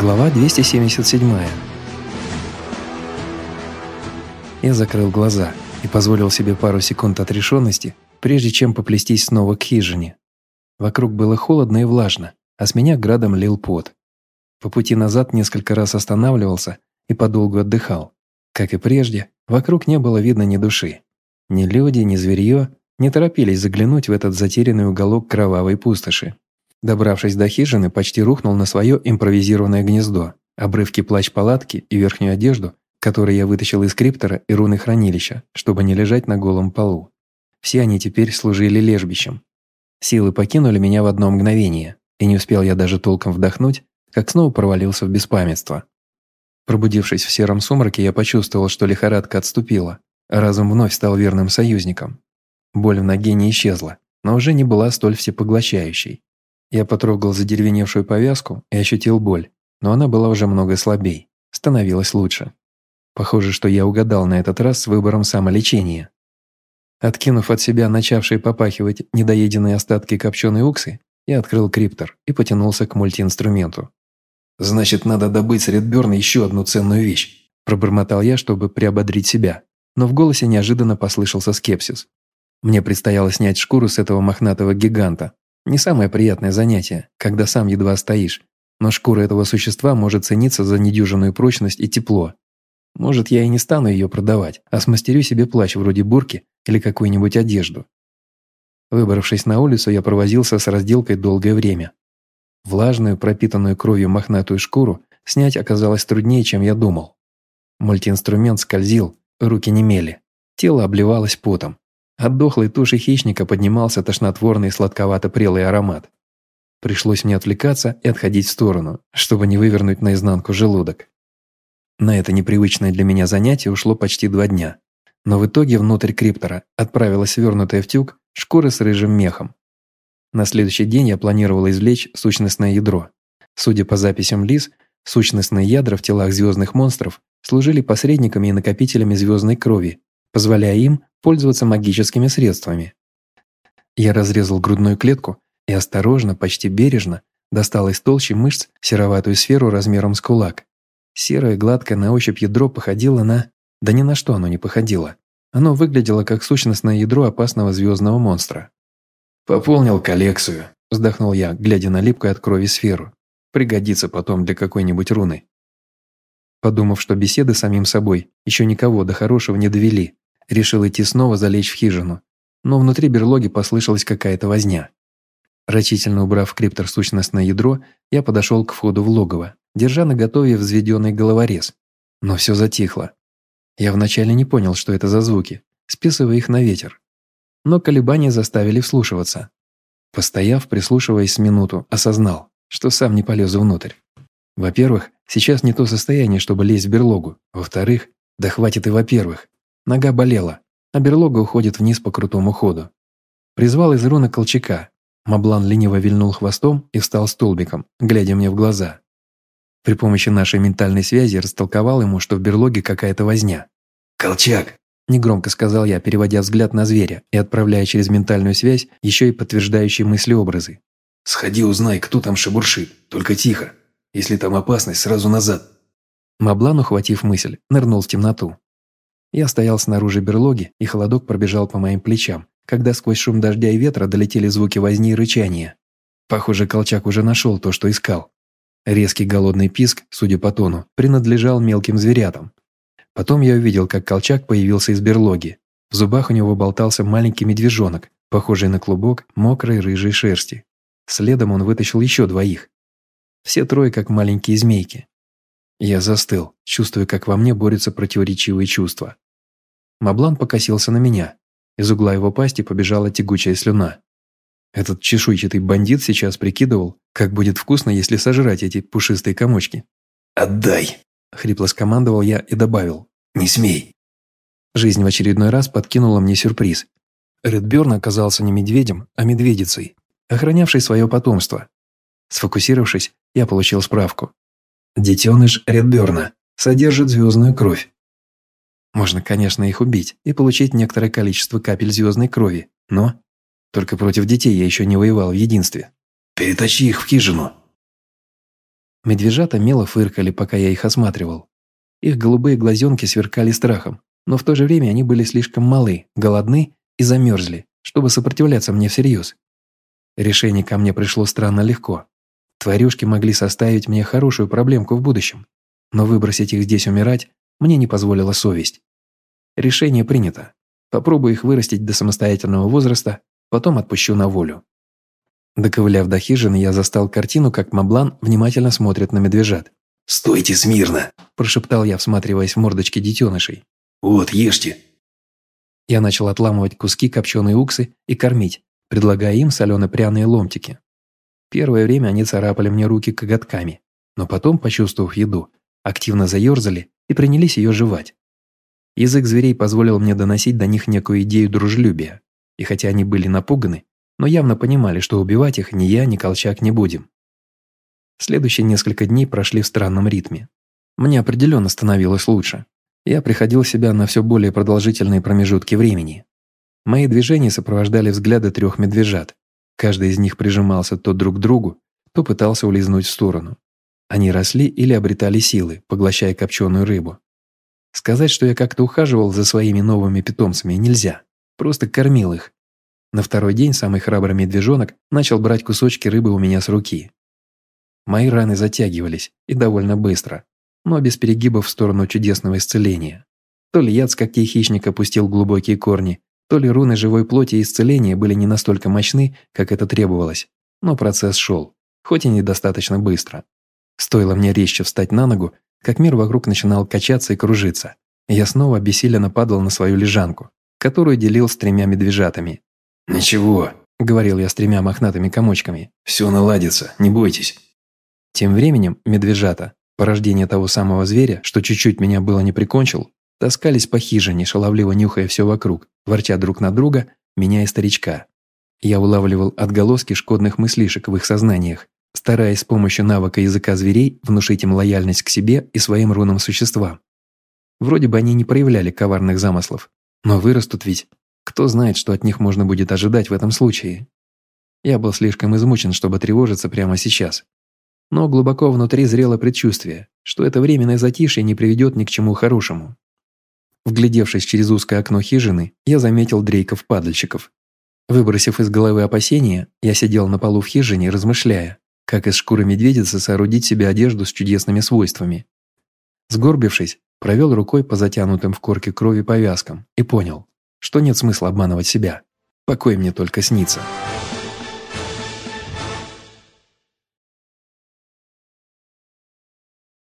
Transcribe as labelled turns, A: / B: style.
A: Глава 277. Я закрыл глаза и позволил себе пару секунд отрешенности, прежде чем поплестись снова к хижине. Вокруг было холодно и влажно, а с меня градом лил пот. По пути назад несколько раз останавливался и подолгу отдыхал. Как и прежде, вокруг не было видно ни души. Ни люди, ни зверье не торопились заглянуть в этот затерянный уголок кровавой пустоши. Добравшись до хижины, почти рухнул на свое импровизированное гнездо. Обрывки плащ-палатки и верхнюю одежду, которые я вытащил из криптора и руны хранилища, чтобы не лежать на голом полу. Все они теперь служили лежбищем. Силы покинули меня в одно мгновение, и не успел я даже толком вдохнуть, как снова провалился в беспамятство. Пробудившись в сером сумраке, я почувствовал, что лихорадка отступила, а разум вновь стал верным союзником. Боль в ноге не исчезла, но уже не была столь всепоглощающей. Я потрогал задеревеневшую повязку и ощутил боль, но она была уже много слабей, становилась лучше. Похоже, что я угадал на этот раз с выбором самолечения. Откинув от себя начавшие попахивать недоеденные остатки копченой уксы, я открыл криптор и потянулся к мультиинструменту. «Значит, надо добыть с Редберна еще одну ценную вещь», пробормотал я, чтобы приободрить себя, но в голосе неожиданно послышался скепсис. Мне предстояло снять шкуру с этого мохнатого гиганта, не самое приятное занятие, когда сам едва стоишь, но шкура этого существа может цениться за недюжинную прочность и тепло. Может, я и не стану ее продавать, а смастерю себе плащ вроде бурки или какую-нибудь одежду. Выбравшись на улицу, я провозился с разделкой долгое время. Влажную, пропитанную кровью мохнатую шкуру снять оказалось труднее, чем я думал. Мультиинструмент скользил, руки немели, тело обливалось потом. От дохлой туши хищника поднимался тошнотворный сладковато-прелый аромат. Пришлось мне отвлекаться и отходить в сторону, чтобы не вывернуть наизнанку желудок. На это непривычное для меня занятие ушло почти два дня. Но в итоге внутрь криптора отправилась свернутая в тюк шкура с рыжим мехом. На следующий день я планировал извлечь сущностное ядро. Судя по записям Лиз, сущностные ядра в телах звездных монстров служили посредниками и накопителями звездной крови, позволяя им пользоваться магическими средствами. Я разрезал грудную клетку и осторожно, почти бережно, достал из толщи мышц сероватую сферу размером с кулак. Серое, гладкое на ощупь ядро походило на... Да ни на что оно не походило. Оно выглядело как сущностное ядро опасного звездного монстра. «Пополнил коллекцию», – вздохнул я, глядя на липкую от крови сферу. «Пригодится потом для какой-нибудь руны». Подумав, что беседы самим собой еще никого до хорошего не довели, Решил идти снова залечь в хижину, но внутри берлоги послышалась какая-то возня. Рачительно убрав криптор сущностное ядро, я подошел к входу в логово, держа на готове взведенный головорез. Но все затихло. Я вначале не понял, что это за звуки, списывая их на ветер. Но колебания заставили вслушиваться. Постояв, прислушиваясь минуту, осознал, что сам не полезу внутрь. Во-первых, сейчас не то состояние, чтобы лезть в берлогу. Во-вторых, да хватит и во-первых. Нога болела, а берлога уходит вниз по крутому ходу. Призвал из руны Колчака. Маблан лениво вильнул хвостом и встал столбиком, глядя мне в глаза. При помощи нашей ментальной связи растолковал ему, что в берлоге какая-то возня.
B: «Колчак!»
A: – негромко сказал я, переводя взгляд на зверя и отправляя через ментальную связь еще и подтверждающие мысли-образы.
B: «Сходи, узнай, кто там шебуршит, только тихо. Если там опасность, сразу назад».
A: Маблан, ухватив мысль, нырнул в темноту. Я стоял снаружи берлоги, и холодок пробежал по моим плечам, когда сквозь шум дождя и ветра долетели звуки возни и рычания. Похоже, Колчак уже нашел то, что искал. Резкий голодный писк, судя по тону, принадлежал мелким зверятам. Потом я увидел, как Колчак появился из берлоги. В зубах у него болтался маленький медвежонок, похожий на клубок мокрой рыжей шерсти. Следом он вытащил еще двоих. Все трое как маленькие змейки. Я застыл, чувствуя, как во мне борются противоречивые чувства. Маблан покосился на меня. Из угла его пасти побежала тягучая слюна. Этот чешуйчатый бандит сейчас прикидывал, как будет вкусно, если сожрать эти пушистые комочки.
B: «Отдай!» – хрипло скомандовал я и добавил. «Не смей!»
A: Жизнь в очередной раз подкинула мне сюрприз. Редберн оказался не медведем, а медведицей, охранявшей свое потомство. Сфокусировавшись, я получил справку. Детеныш Редберна содержит звездную кровь. Можно, конечно, их убить и получить некоторое количество капель звездной крови, но... Только против детей я еще не воевал в единстве.
B: «Перетащи их в хижину»,
A: Медвежата мело фыркали, пока я их осматривал. Их голубые глазенки сверкали страхом, но в то же время они были слишком малы, голодны и замерзли, чтобы сопротивляться мне всерьез. Решение ко мне пришло странно легко. Тварюшки могли составить мне хорошую проблемку в будущем, но выбросить их здесь умирать мне не позволила совесть. Решение принято. Попробую их вырастить до самостоятельного возраста, потом отпущу на волю. Доковыляв до хижины, я застал картину, как Маблан внимательно смотрит на медвежат.
B: «Стойте смирно!»
A: – прошептал я, всматриваясь в мордочки детенышей.
B: «Вот, ешьте!»
A: Я начал отламывать куски копченой уксы и кормить, предлагая им солено-пряные ломтики. Первое время они царапали мне руки коготками, но потом, почувствовав еду, активно заерзали и принялись ее жевать. Язык зверей позволил мне доносить до них некую идею дружелюбия, и хотя они были напуганы, но явно понимали, что убивать их ни я, ни Колчак не будем. Следующие несколько дней прошли в странном ритме. Мне определенно становилось лучше. Я приходил в себя на все более продолжительные промежутки времени. Мои движения сопровождали взгляды трех медвежат. Каждый из них прижимался то друг к другу, то пытался улизнуть в сторону. Они росли или обретали силы, поглощая копченую рыбу. Сказать, что я как-то ухаживал за своими новыми питомцами, нельзя. Просто кормил их. На второй день самый храбрый медвежонок начал брать кусочки рыбы у меня с руки. Мои раны затягивались, и довольно быстро, но без перегибов в сторону чудесного исцеления. То ли яд с когтей хищника пустил глубокие корни, то ли руны живой плоти и исцеления были не настолько мощны, как это требовалось. Но процесс шел, хоть и недостаточно быстро. Стоило мне резче встать на ногу, как мир вокруг начинал качаться и кружиться. я снова бессиленно падал на свою лежанку, которую делил с тремя медвежатами.
B: «Ничего», — говорил я с тремя мохнатыми комочками. «Все наладится, не бойтесь».
A: Тем временем медвежата, порождение того самого зверя, что чуть-чуть меня было не прикончил, таскались по хижине, шаловливо нюхая все вокруг, ворча друг на друга, меня и старичка. Я улавливал отголоски шкодных мыслишек в их сознаниях, стараясь с помощью навыка языка зверей внушить им лояльность к себе и своим рунным существам. Вроде бы они не проявляли коварных замыслов, но вырастут ведь. Кто знает, что от них можно будет ожидать в этом случае. Я был слишком измучен, чтобы тревожиться прямо сейчас. Но глубоко внутри зрело предчувствие, что это временное затишье не приведет ни к чему хорошему. Вглядевшись через узкое окно хижины, я заметил дрейков-падальщиков. Выбросив из головы опасения, я сидел на полу в хижине, размышляя, как из шкуры медведицы соорудить себе одежду с чудесными свойствами. Сгорбившись, провел рукой по затянутым в корке крови повязкам и понял, что нет смысла обманывать себя. Покой мне только снится.